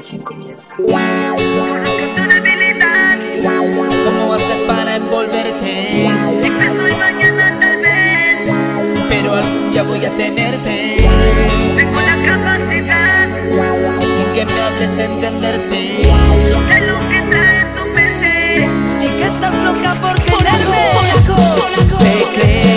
recién comienza. ¿Cómo haces para envolverte? Siempre soy mañana tal vez, pero algún día voy a tenerte. Tengo la capacidad, sin que me hables entenderte. Yo sé lo que trae tu mente y que estás loca por tenerme. Polaco, polaco, polaco.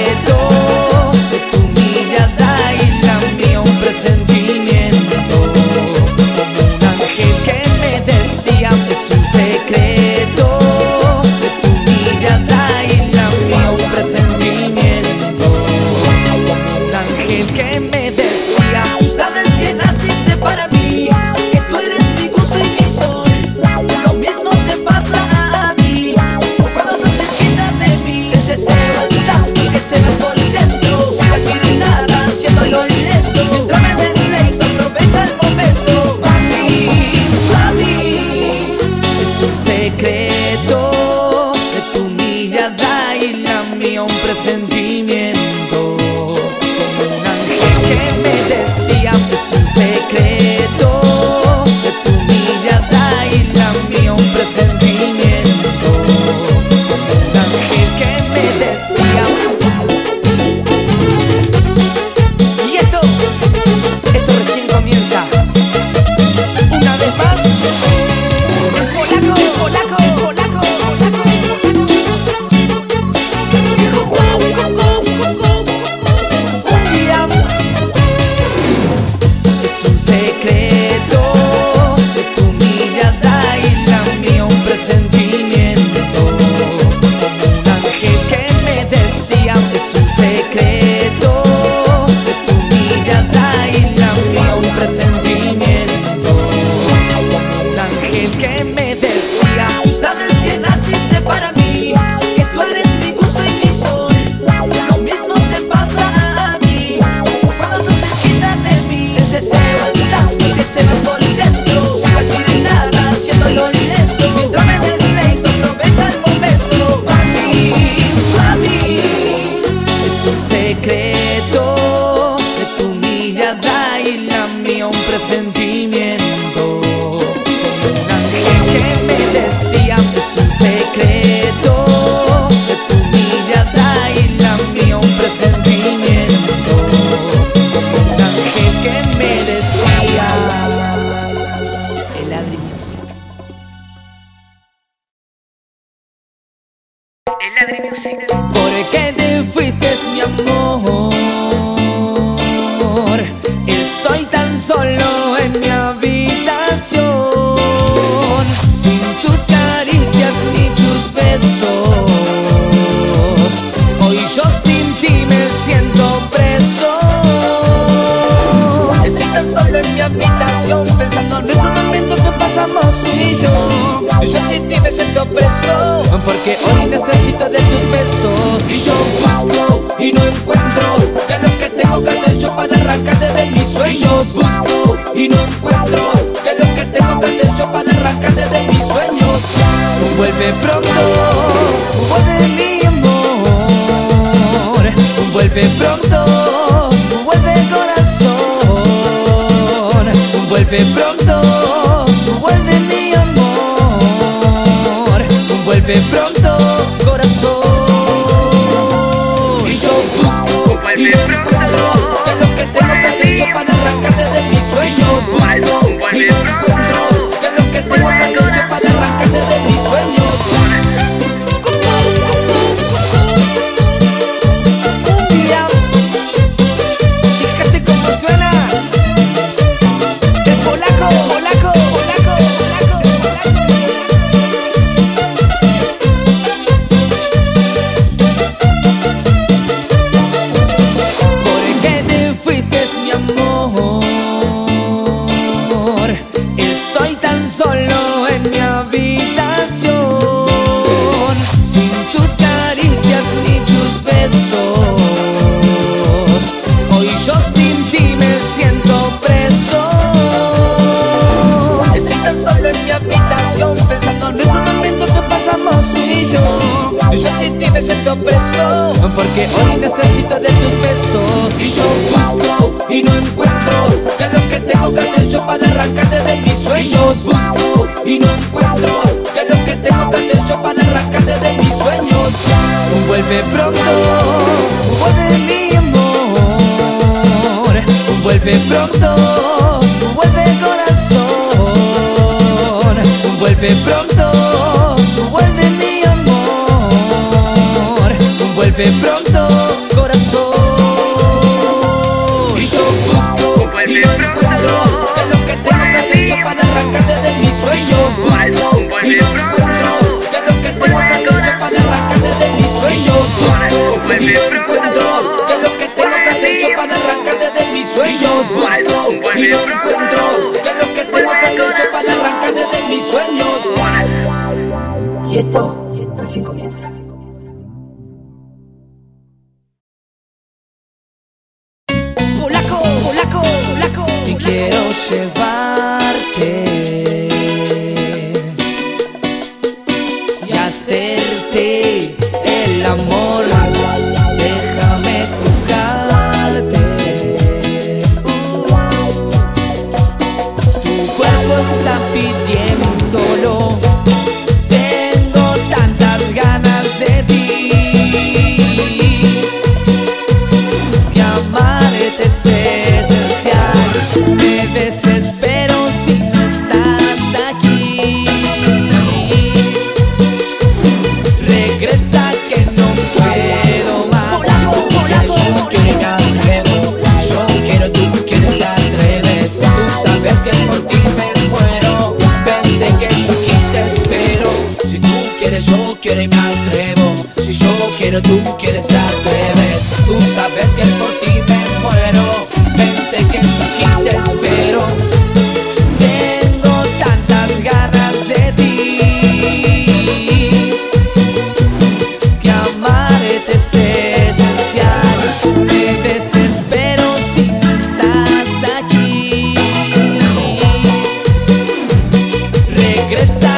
me siento preso. Porque hoy necesito de tus besos. Y yo busco y no encuentro. Que lo que tengo que hacer yo para arrancarte de mis sueños. Busco y no encuentro. Que lo que tengo que hacer yo para arrancarte de mis sueños. Vuelve pronto, vuelve mi amor. Vuelve pronto, vuelve corazón. Vuelve pronto. vuelve pronto, corazón. Y yo busco y no encuentro que lo que tengo que haber hecho para arrancarte de mis sueños. Busco y no encuentro que lo que tengo que haber hecho para arrancarte de mis sueños. Busco y no encuentro que lo que tengo que haber hecho para arrancarte de mis sueños. Busco y no encuentro que lo que tengo que haber hecho para arrancarte de mis sueños. Y esto recién comienza. regresa.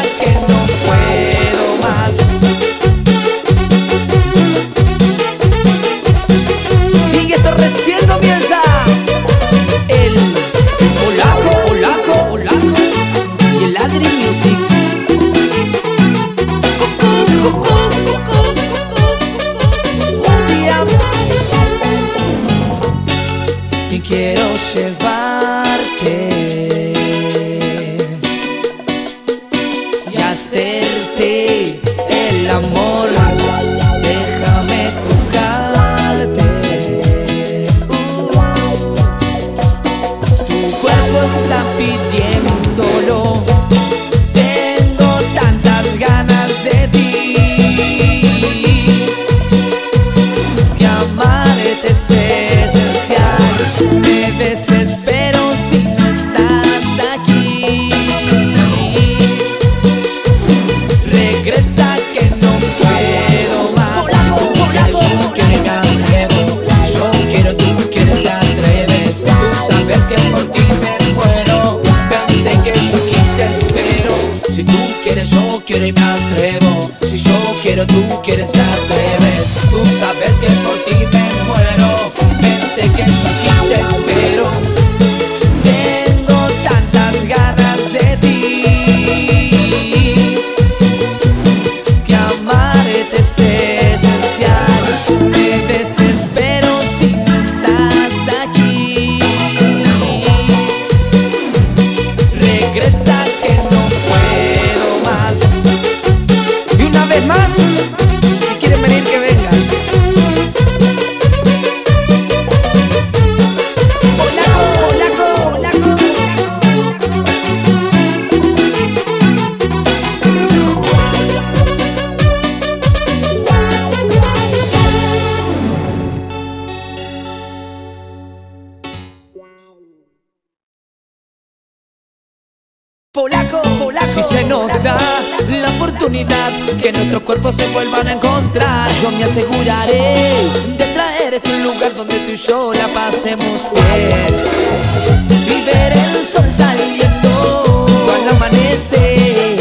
Vivir el sol saliendo con la amanecer,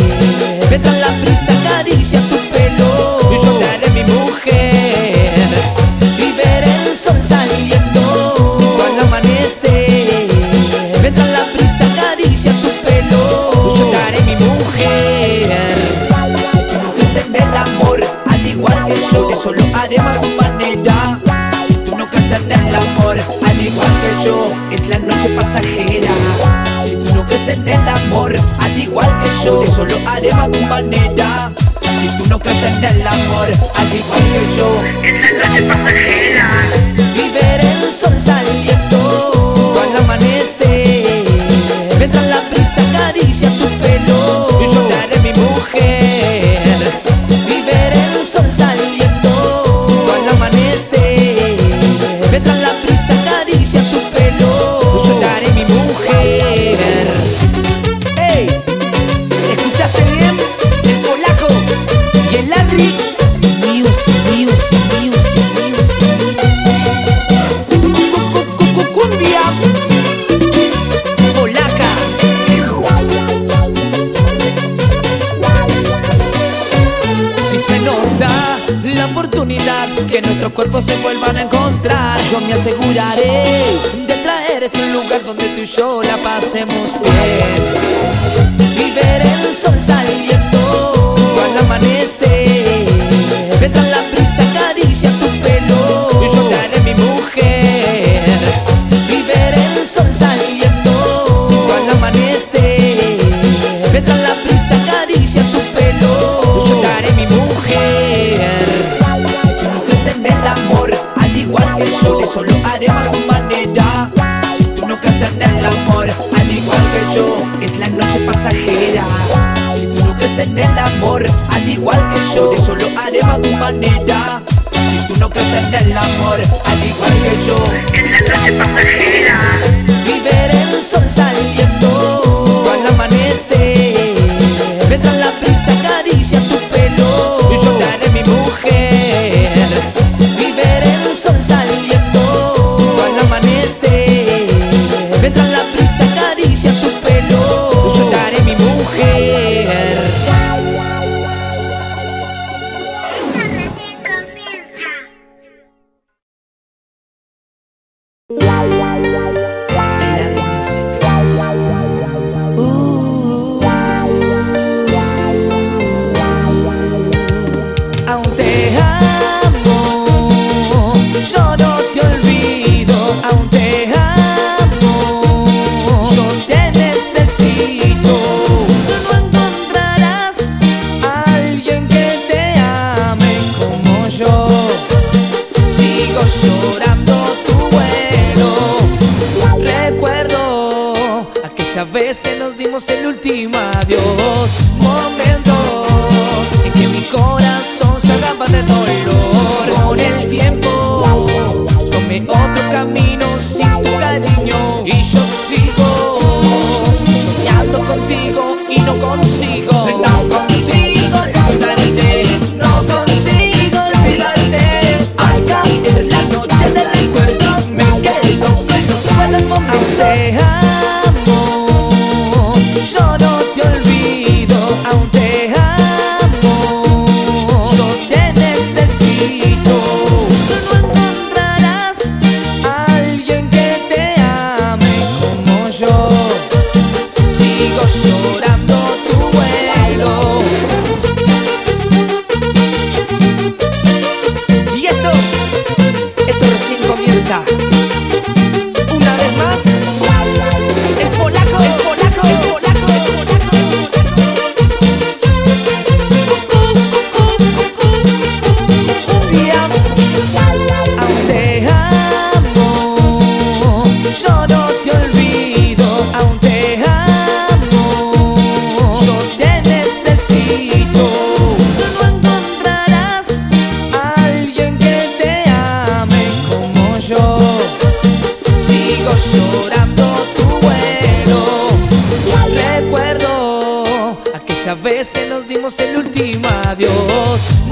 mientras la brisa acaricia tu pelo. Tú yo daré mi mujer. Vivir el sol saliendo con la amanecer, mientras la brisa acaricia tu pelo. Tú yo daré mi mujer. Si el amor al igual que yo, yo solo haré más. pasajera. Si tú no crees en el amor, al igual que yo, eso lo haremos a tu manera. Si tú no crees en el amor, al igual que yo, es la noche pasajera. tiempos se vuelvan a encontrar, yo me aseguraré de traerte un lugar donde tú y yo la pasemos bien. amor, al igual que yo. En la noche pasajera. Ya que nos dimos el último adiós.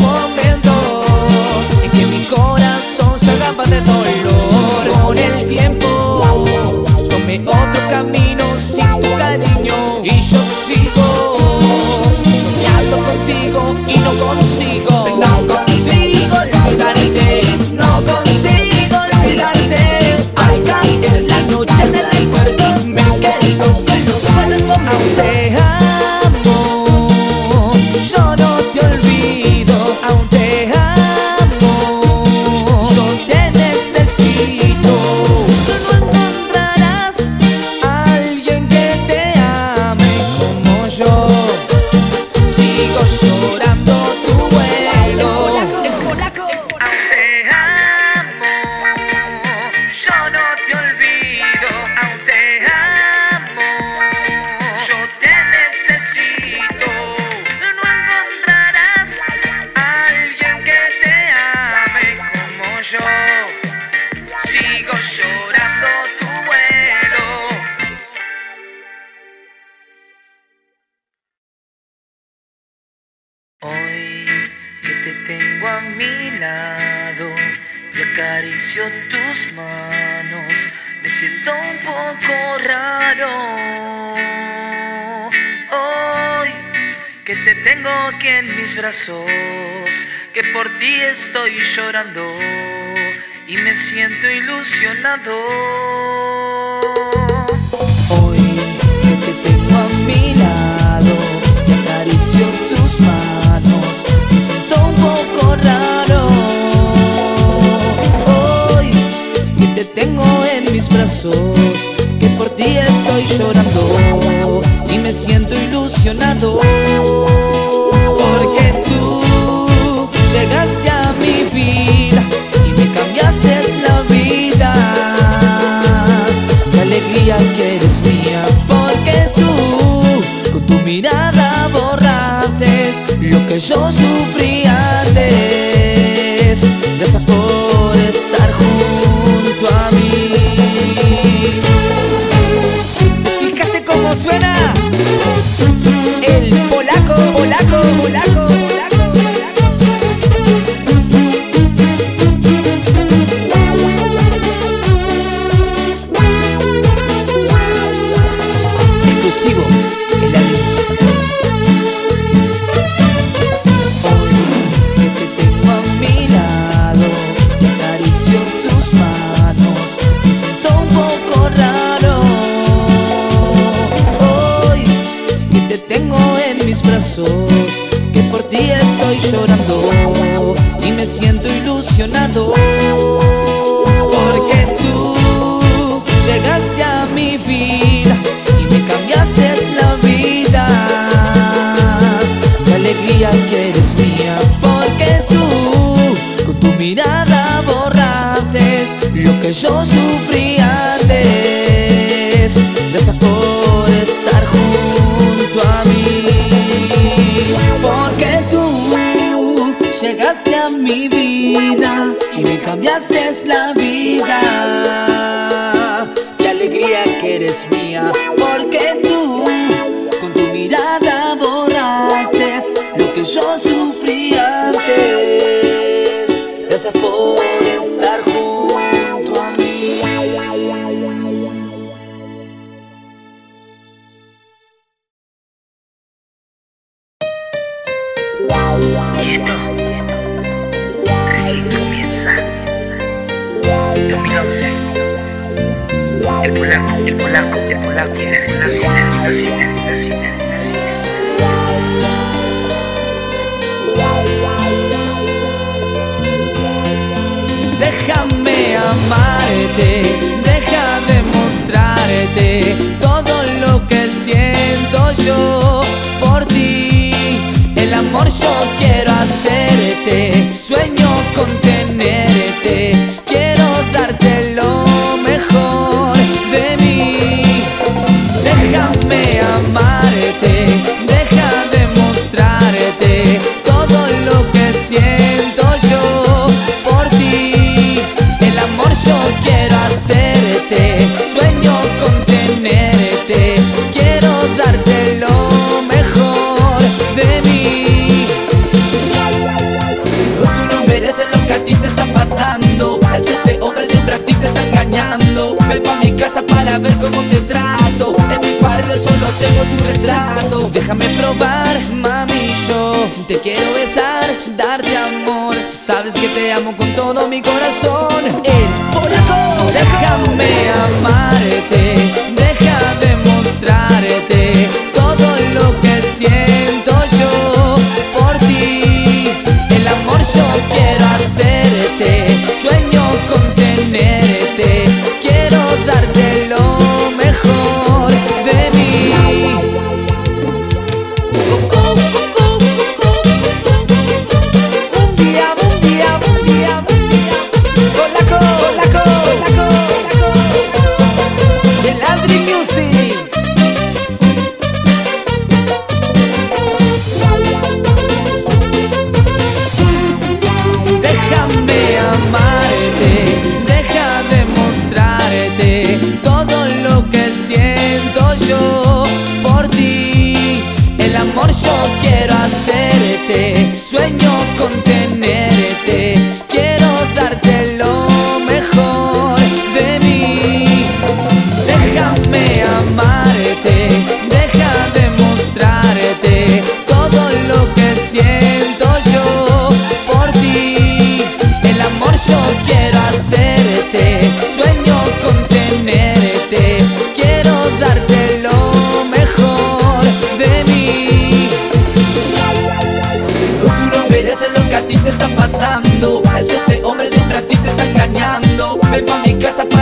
Ven pa' mi casa para ver cómo te trato. En mi pared solo tengo tu retrato. Déjame probar, mami, yo te quiero besar Darte amor, sabes que te amo con todo mi corazón. El polaco, déjame amarte.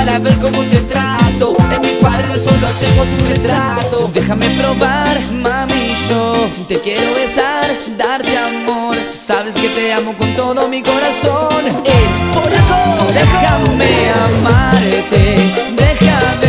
para ver cómo te trato. En mi pared solo tengo tu retrato. Déjame probar, mami, yo te quiero besar, darte amor. Sabes que te amo con todo mi corazón. Ey, por favor, déjame amarte, déjame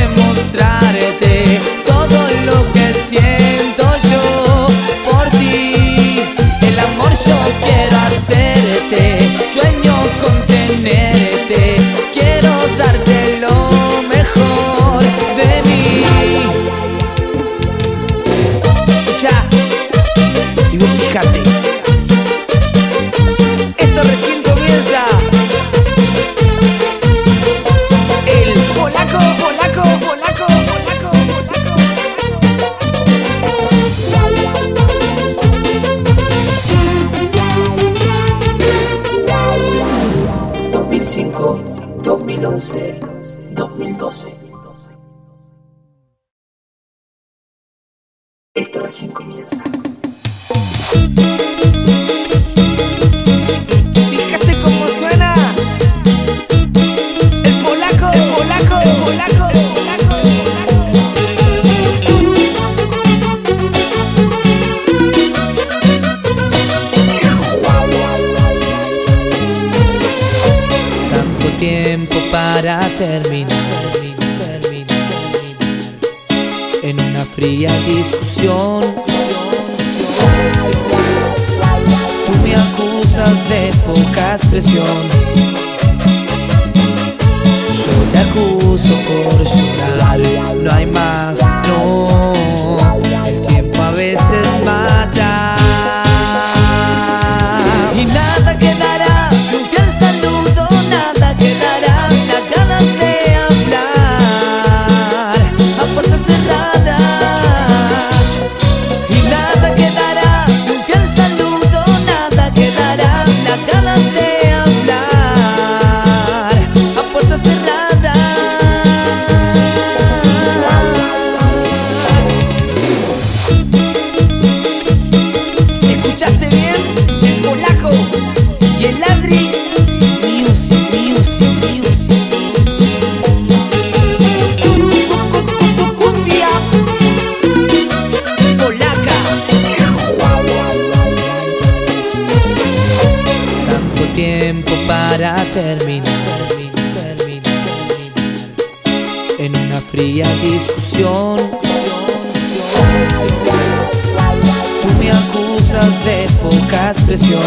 Tú me acusas de poca expresión.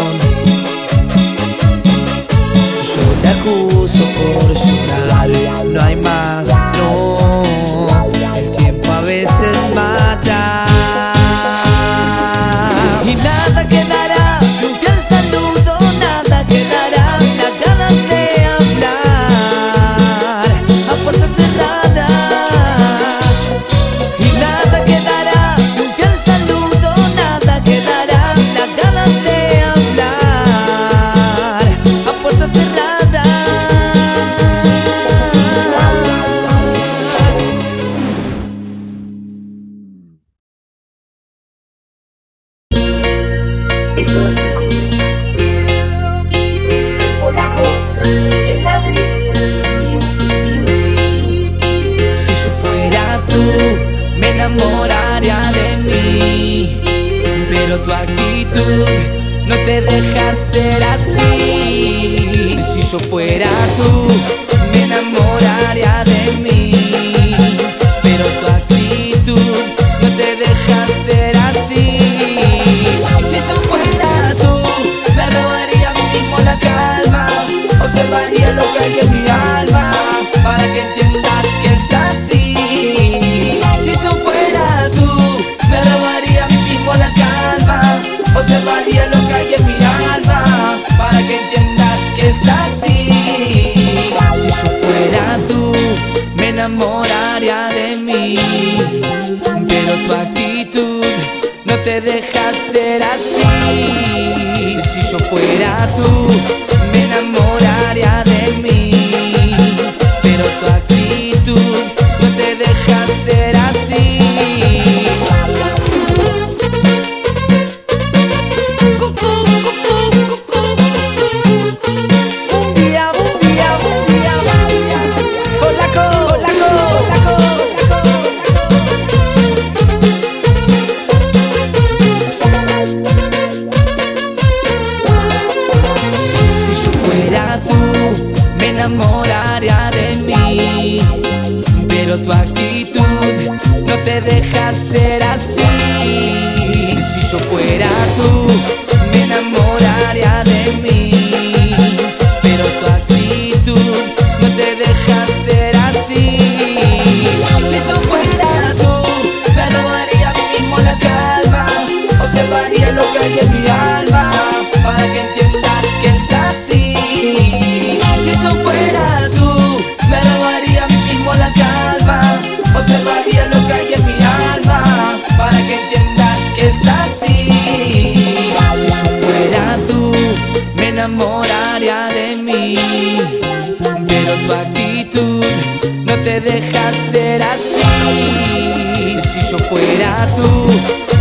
Yo te acuso por llorar, no hay más. enamoraría de mí. Pero tu actitud no te deja ser así. Si yo fuera tú, me enamoraría de mí. me ser así. Si yo fuera tú.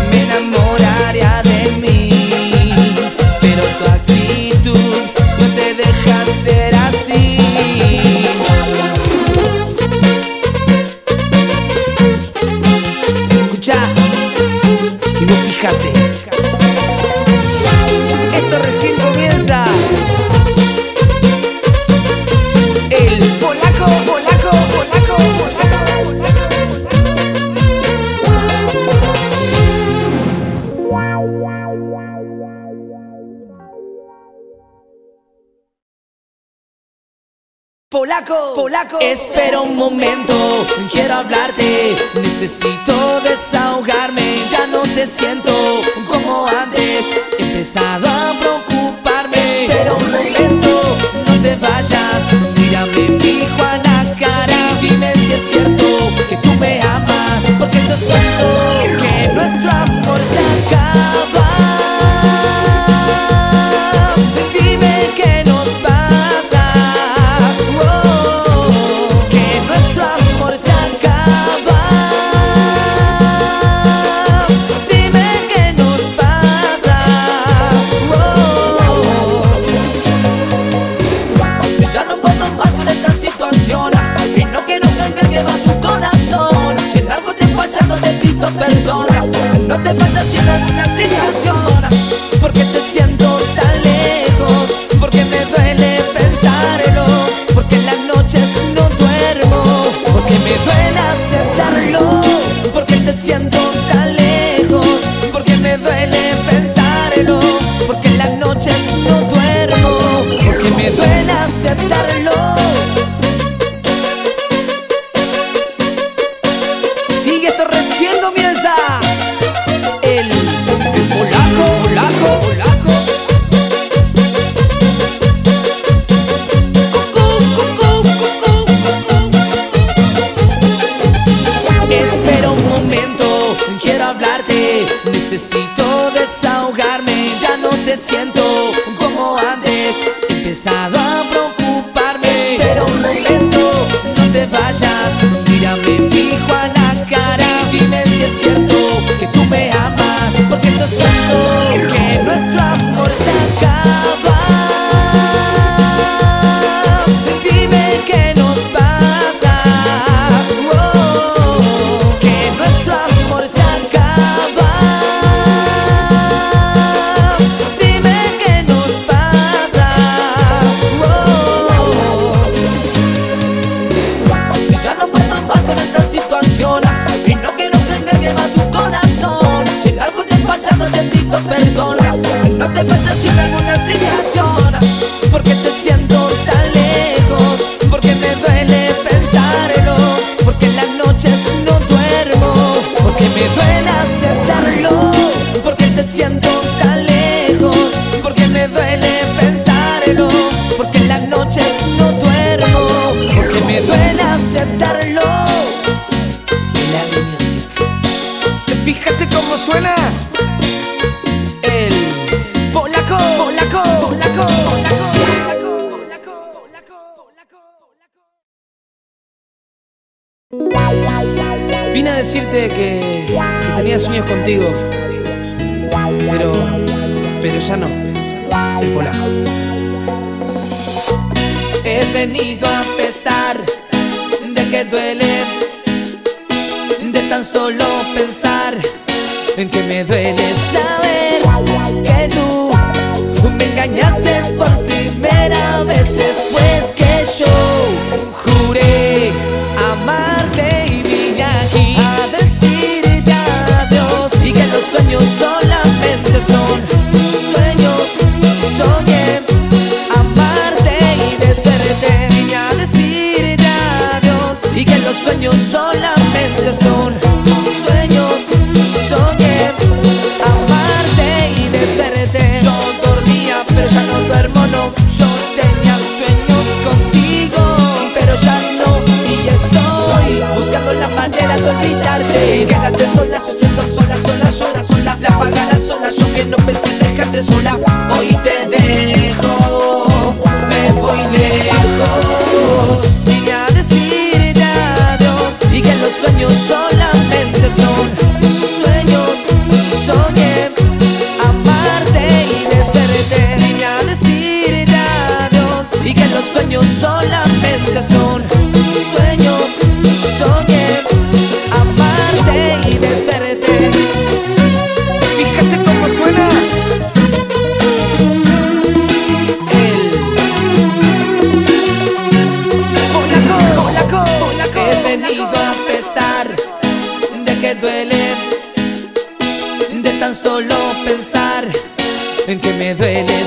Espera un momento, quiero hablarte, necesito desahogarme, ya no te siento como antes, he empezado a preocuparme. Espera un momento, no te vayas, mírame fijo a la cara y dime si es cierto que tú me amas, porque yo siento que nuestro amor se acaba. perdona. No te vayas si eres una tentación. solo pensar en que me duele saber que tú me engañaste por primera vez después que yo juré amarte y vine aquí a decirte adiós y que los sueños solamente son sueños. Soñé amarte y desperté vine a decirte adiós y que los sueños solamente son puedo olvidarte. Quédate sola, yo siento sola, sola, sola La pagarás sola, yo que no pensé en dejarte sola. suele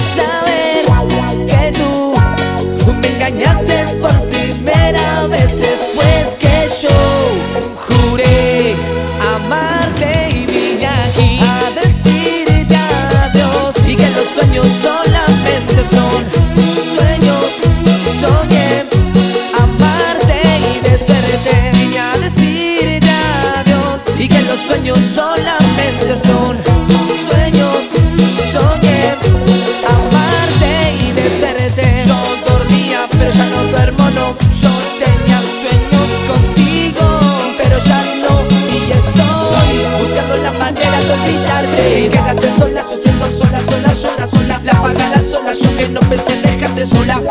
dejarte sola, sufriendo sola, sola, sola, sola. La pagarás sola, yo que no pensé en dejarte sola.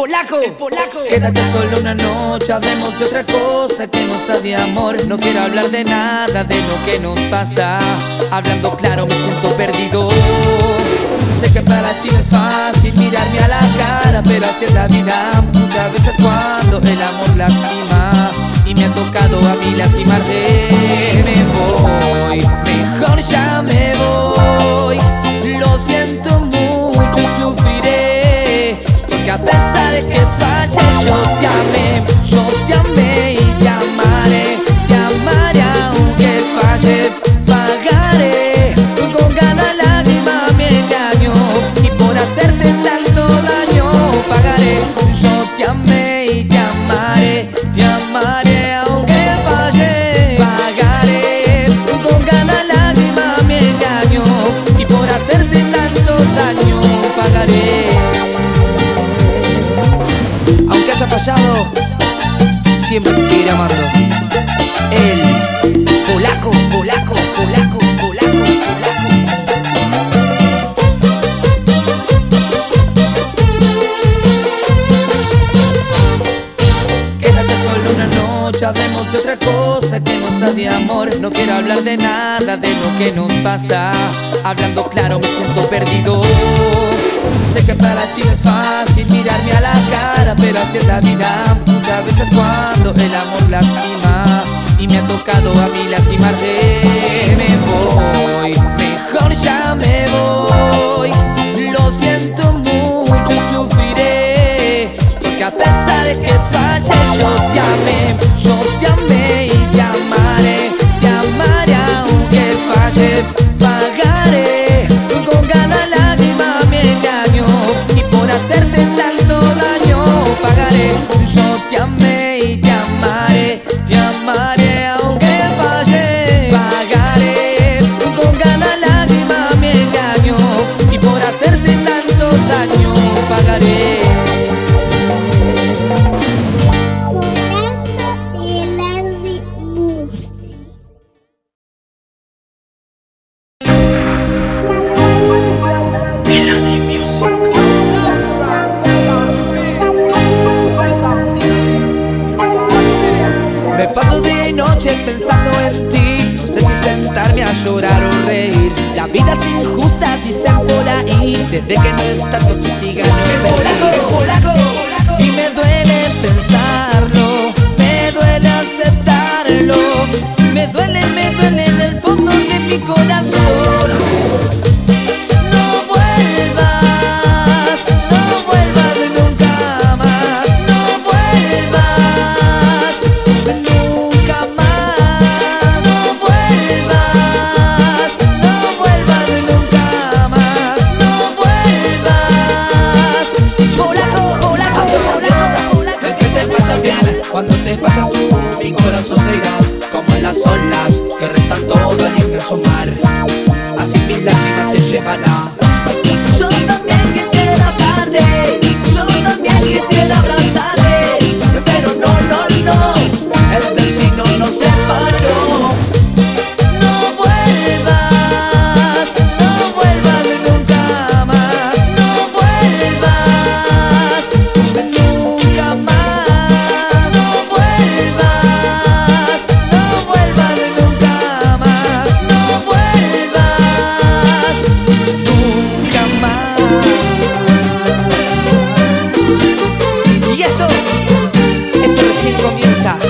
polaco, el polaco. Quédate solo una noche, hablemos de otra cosa que no sabe amor. No quiero hablar de nada, de lo que nos pasa. Hablando claro, me siento perdido. Sé que para ti no es fácil mirarme a la cara, pero así es la vida. Muchas veces cuando el amor lastima y me ha tocado a mí lastimarte, me voy. Mejor ya me voy. a pensare che faccio? Di a me, Jim Giramando. El polaco, polaco, polaco, polaco, polaco. Quédate solo una noche, hablemos de otra cosa que no sea de amor. No quiero hablar de nada, de lo que nos pasa. Hablando claro, me siento perdido. Sé que para ti no es fácil mirarme a la cara, pero así es la vida. Muchas veces cuando el amor lastima y me ha tocado a mí lastimarte. Comienza.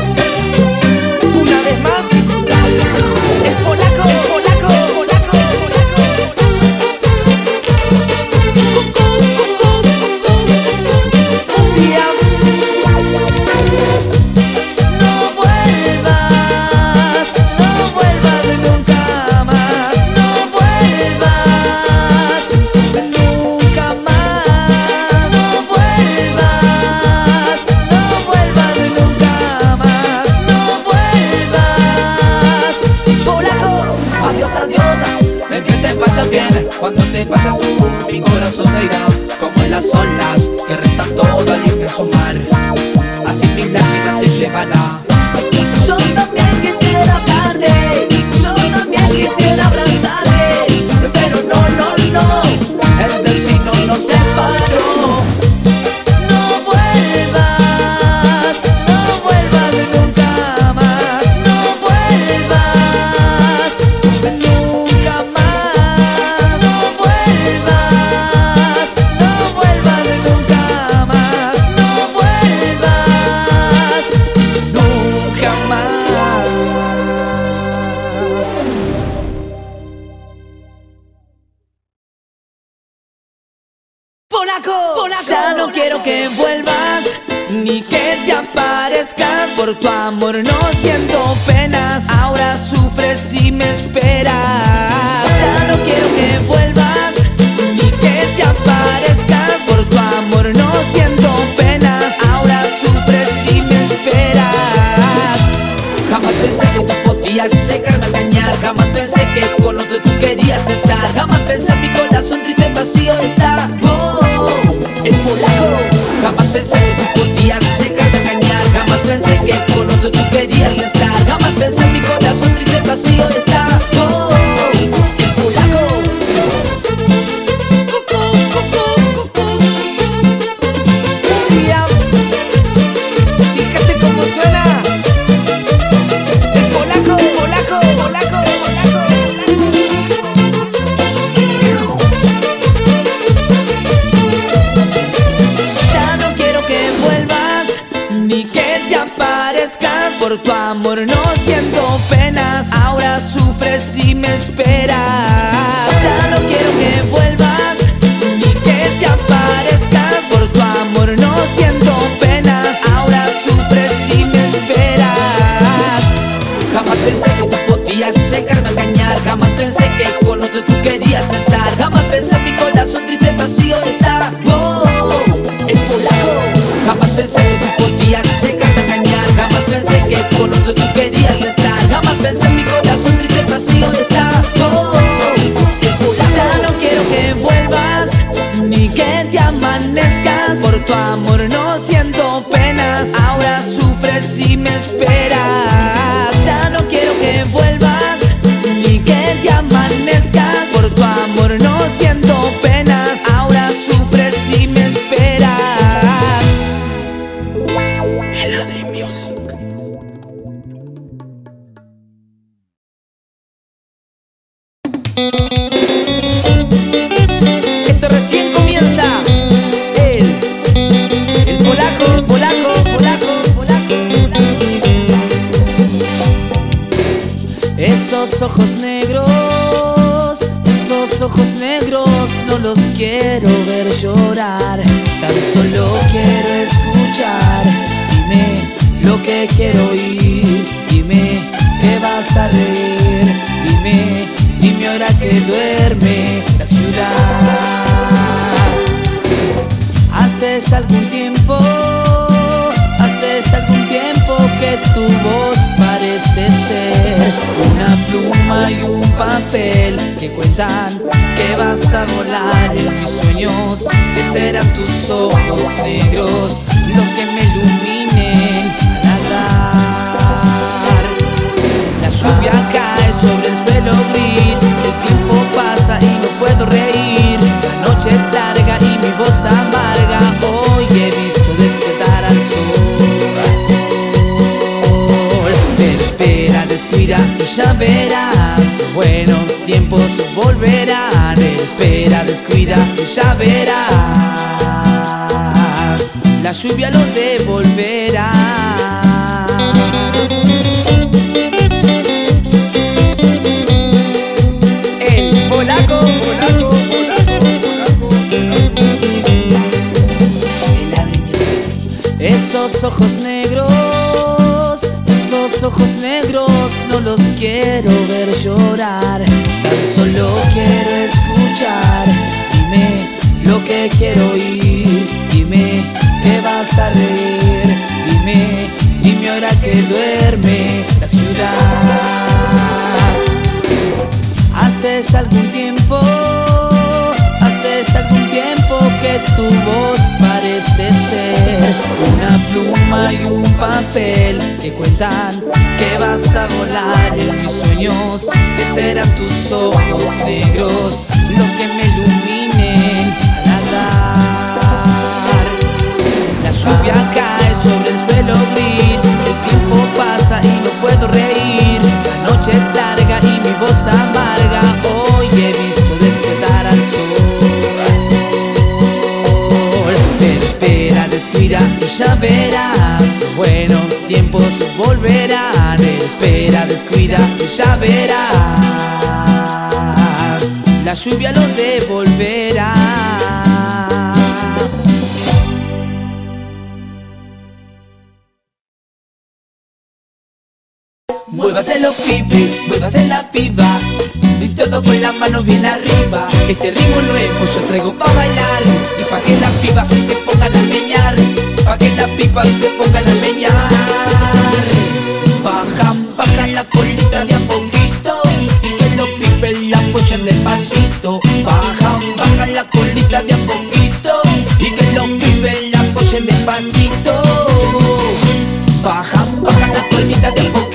Por tu amor no siento penas. Ahora sufres y me esperas. Ya no quiero que vuelvas ni que te aparezcas. Por tu amor no siento penas. Ahora sufres y me esperas. Jamás pensé que tú podías llegarme a engañar. Jamás pensé que con otro tú querías estar. Jamás pensé en mi corazón triste vacío que con otro tú querías verás Buenos tiempos volverán espera, descuida y ya verás. La lluvia lo devolverá. El polaco, polaco. Esos ojos negros, no los quiero ver llorar, tan solo quiero escuchar. Dime lo que quiero oír, dime que vas a reír, dime, dime ahora que duerme la ciudad. Haces algún tiempo, tu voz parece ser una pluma y un papel que cuentan que vas a volar en mis sueños, que serán tus ojos negros los que me iluminen al nadar. La lluvia cae sobre el suelo gris, el tiempo pasa y no puedo reír. La noche es larga y mi voz amarga. Ya verás. Buenos tiempos volverán. Espera, descuida ya verás. La lluvia lo devolverá. Muévase los pibes, muévase la piba Y todo con las manos bien arriba Este ritmo nuevo yo traigo pa' bailar Y pa' que las pibas se pongan a meñar que pibas hoy se pongan a meñar. Bajan, bajan la colita de a poquito Y que los pibes la apoyen despacito. Bajan, bajan la colita de a poquito Y que los pibes la apoyen despacito. Bajan, bajan la colita de a poquito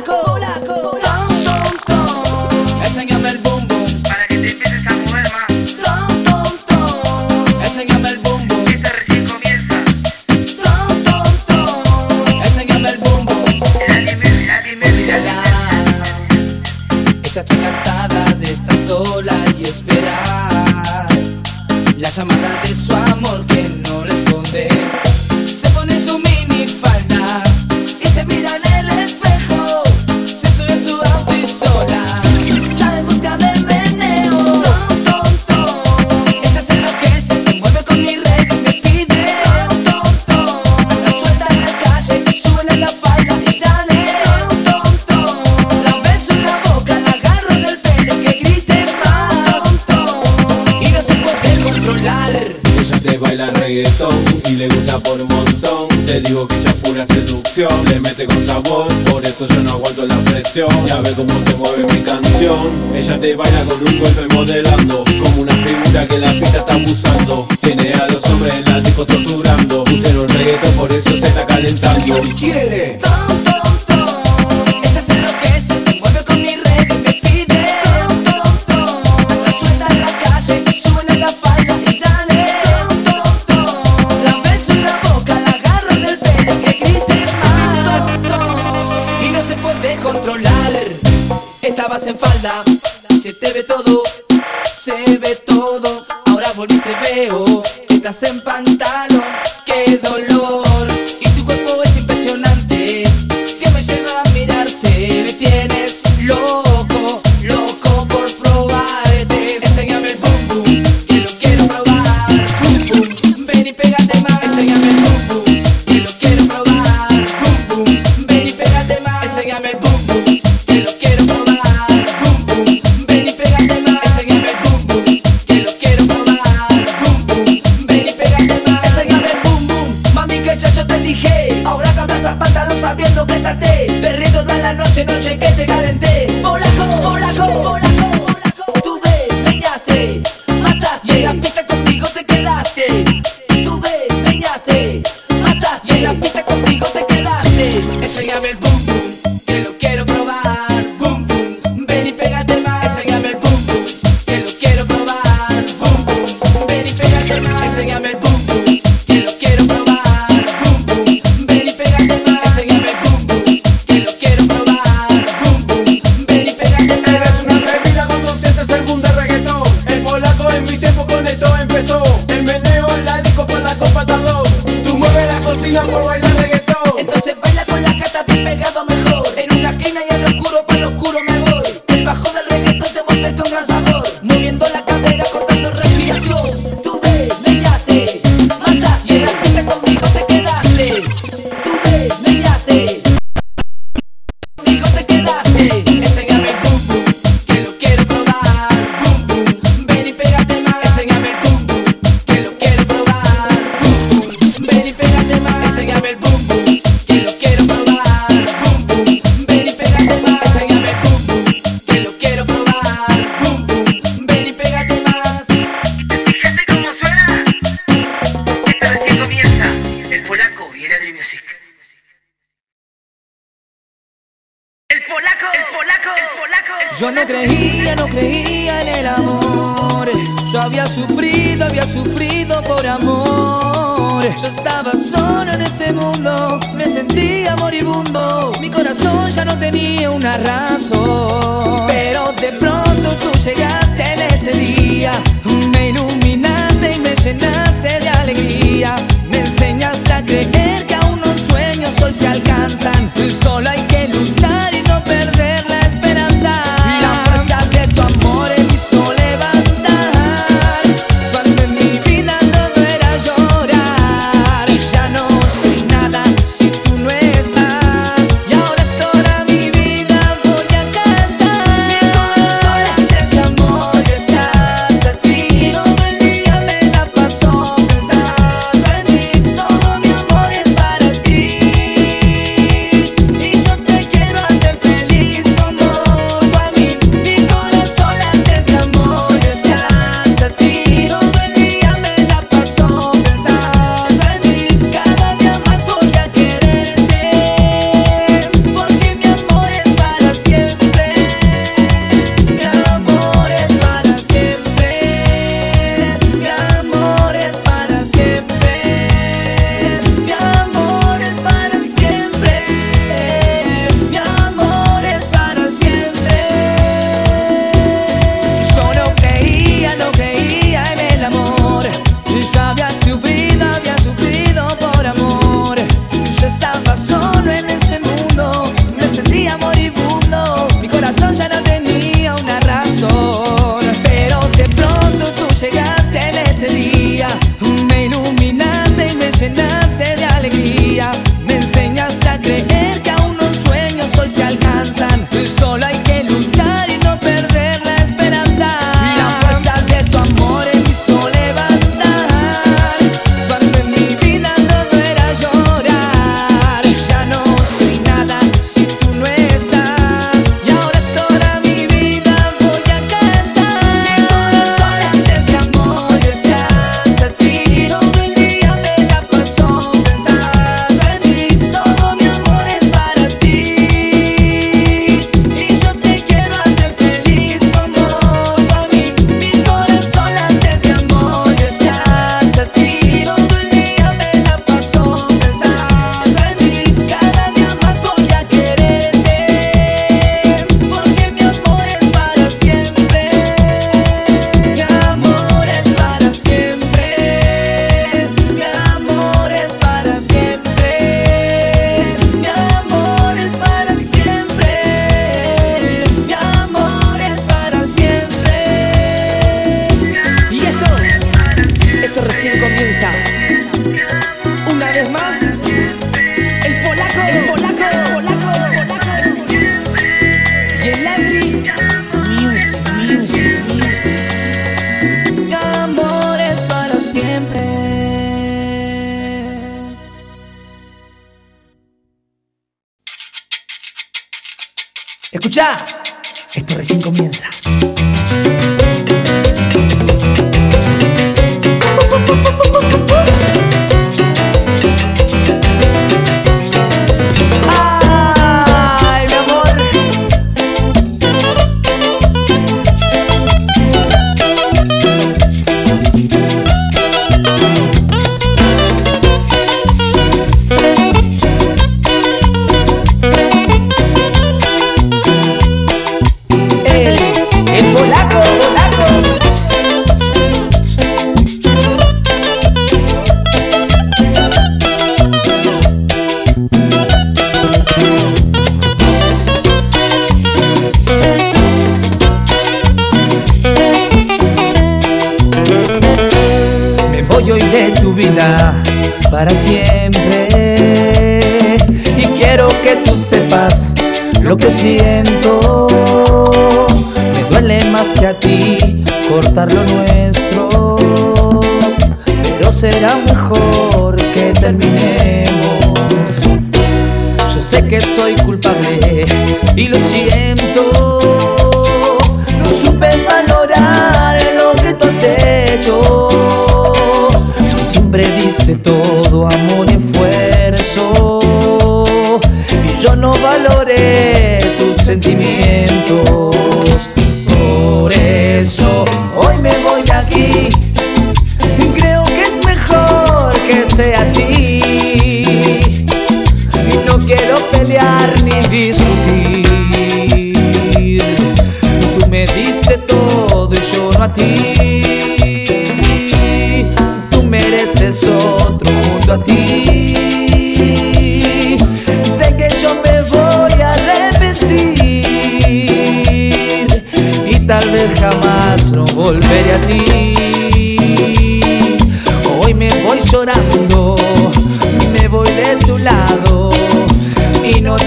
go sabiendo que salté Perré toda la noche, noche que te calenté. Escucha, esto recién comienza.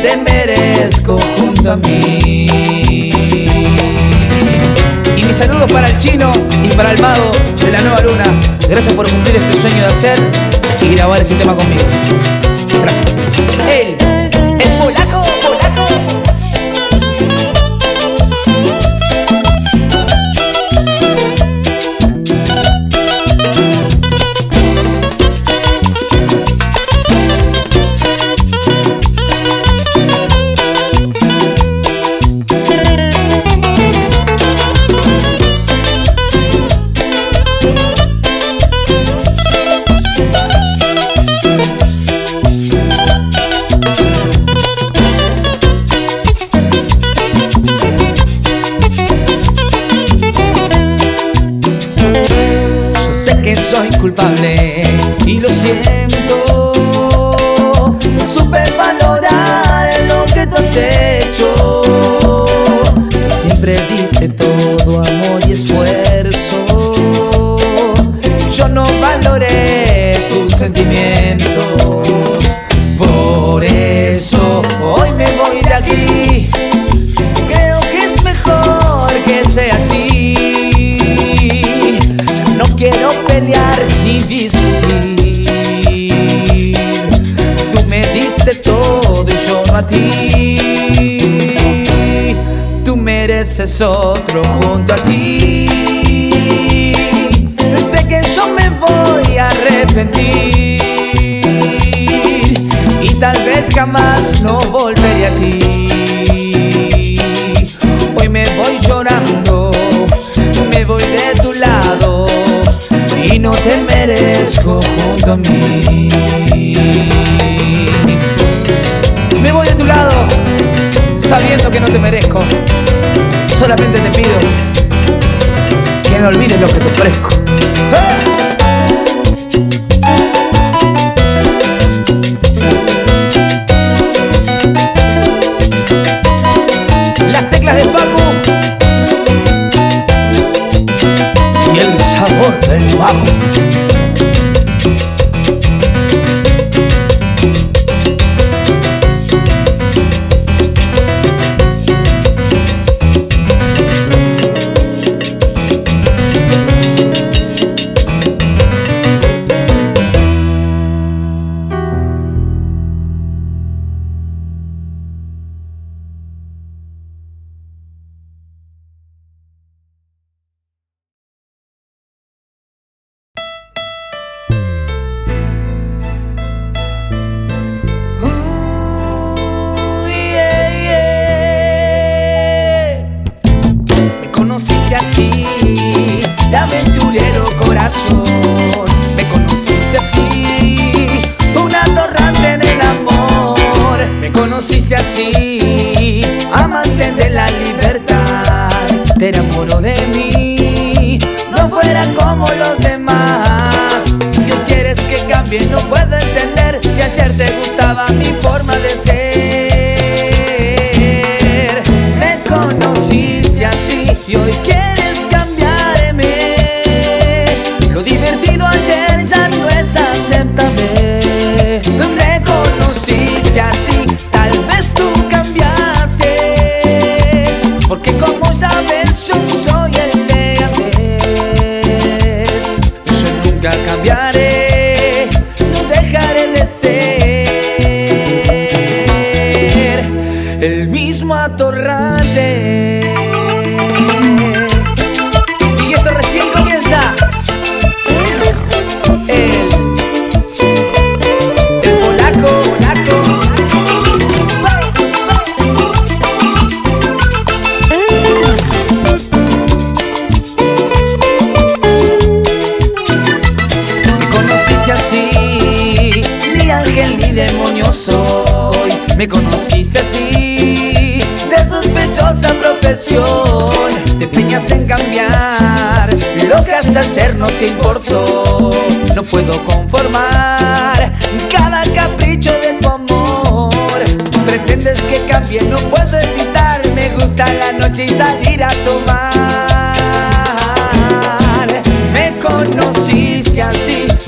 te merezco junto a mí. Y mis saludos para el chino y para el mago de la nueva luna. Gracias por cumplir este sueño de hacer y grabar este tema conmigo. Gracias. otro junto a ti. Sé que yo me voy a arrepentir y tal vez jamás no volveré a ti. Hoy me voy llorando, me voy de tu lado y no te merezco junto a mí. solamente te pido que no olvides lo que te ofrezco.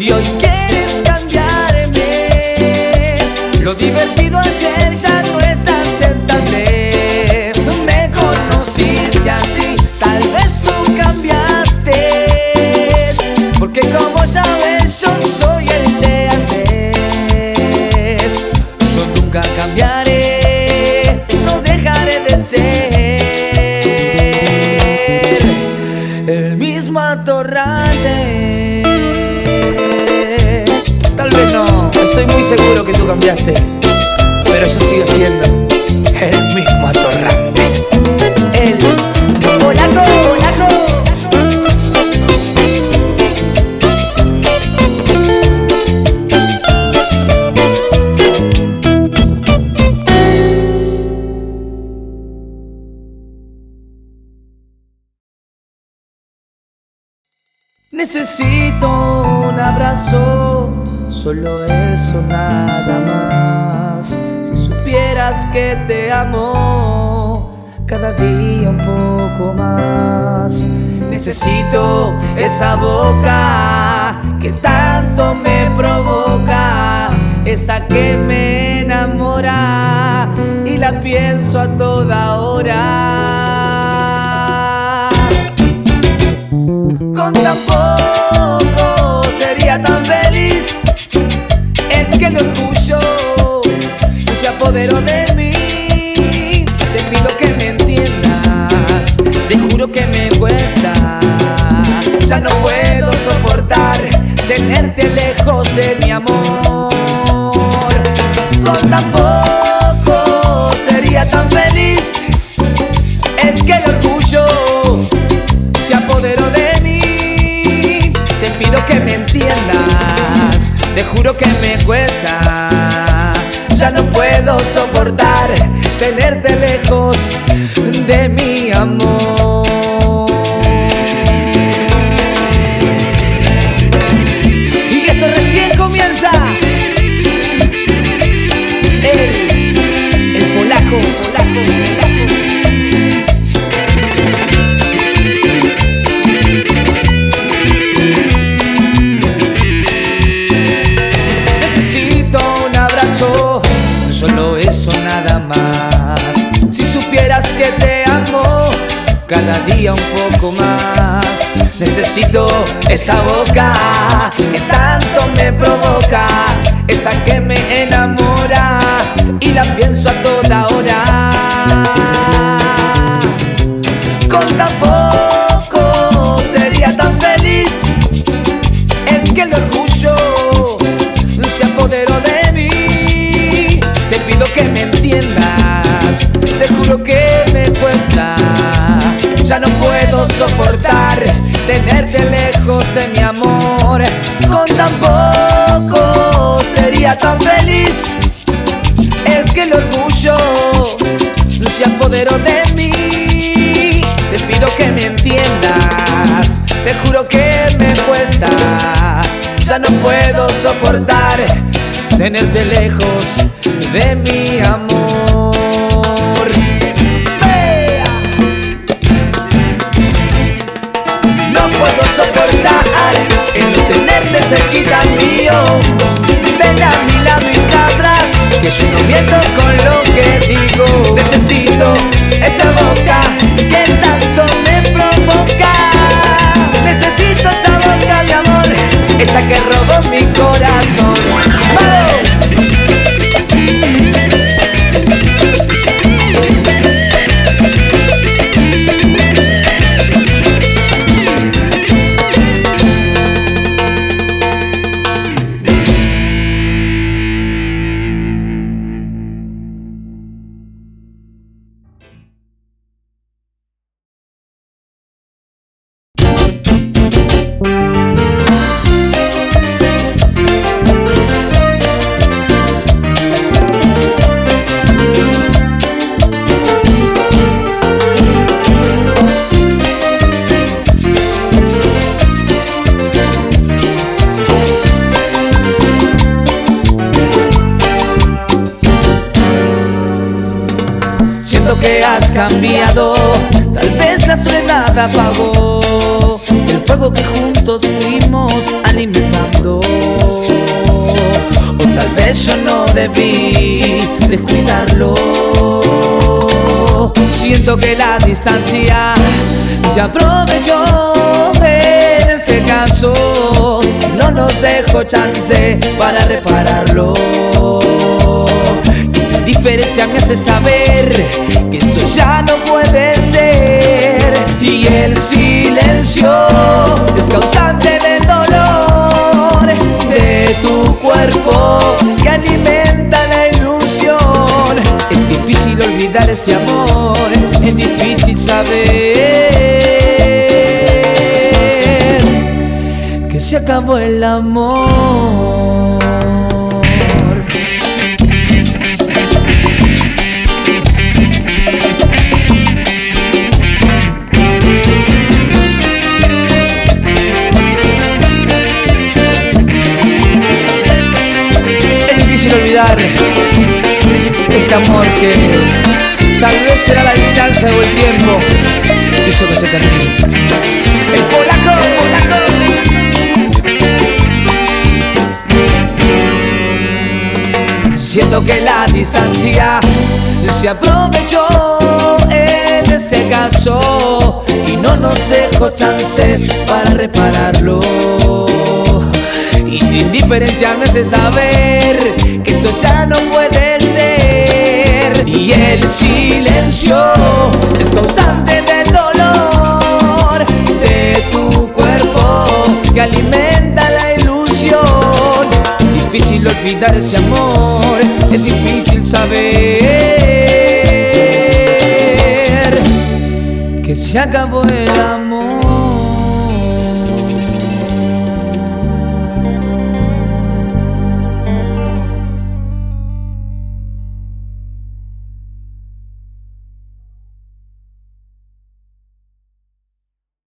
Y hoy esa boca que tanto me provoca, esa que me enamora y la pienso a toda hora Ya no puedo soportar tenerte lejos de mi amor. Con tan poco sería tan feliz. Es que el orgullo se apoderó de mí. Te pido que me entiendas, te juro que me cuesta. Ya no puedo soportar tenerte lejos cada día un poco más. Necesito esa boca que tanto me provoca, esa que me enamora y la pienso a toda hora. Con tan poco sería tan feliz es que el orgullo se apoderó de mí. Te pido que me entiendas, te juro que. Ya no puedo soportar tenerte lejos de mi amor. Con tan poco sería tan feliz. Es que el orgullo se apoderó de mí. Te pido que me entiendas, te juro que me cuesta. Ya no puedo soportar tenerte lejos de mi amor. No tenerte cerquita mío. Ven a mi lado y sabrás que yo no miento con lo que digo. Necesito esa boca que tanto me provoca. Necesito esa boca de amor, esa que robó mi corazón. Que has cambiado, tal vez la soledad apagó el fuego que juntos fuimos alimentando. O tal vez yo no debí descuidarlo. Siento que la distancia se aprovechó en este caso. No nos dejo chance para repararlo. Indiferencia me hace saber que eso ya no puede ser. Y el silencio es causante del dolor de tu cuerpo que alimenta la ilusión. Es difícil olvidar ese amor, es difícil saber que se acabó el amor. Olvidar este amor que tal vez será la distancia o el tiempo hizo que se termine. El polaco, polaco. Siento que la distancia se aprovechó en ese caso y no nos dejó chance para repararlo. Y tu indiferencia me hace saber que esto ya no puede ser. Y el silencio es causante del dolor de tu cuerpo que alimenta la ilusión. Difícil olvidar ese amor, es difícil saber que se acabó el amor.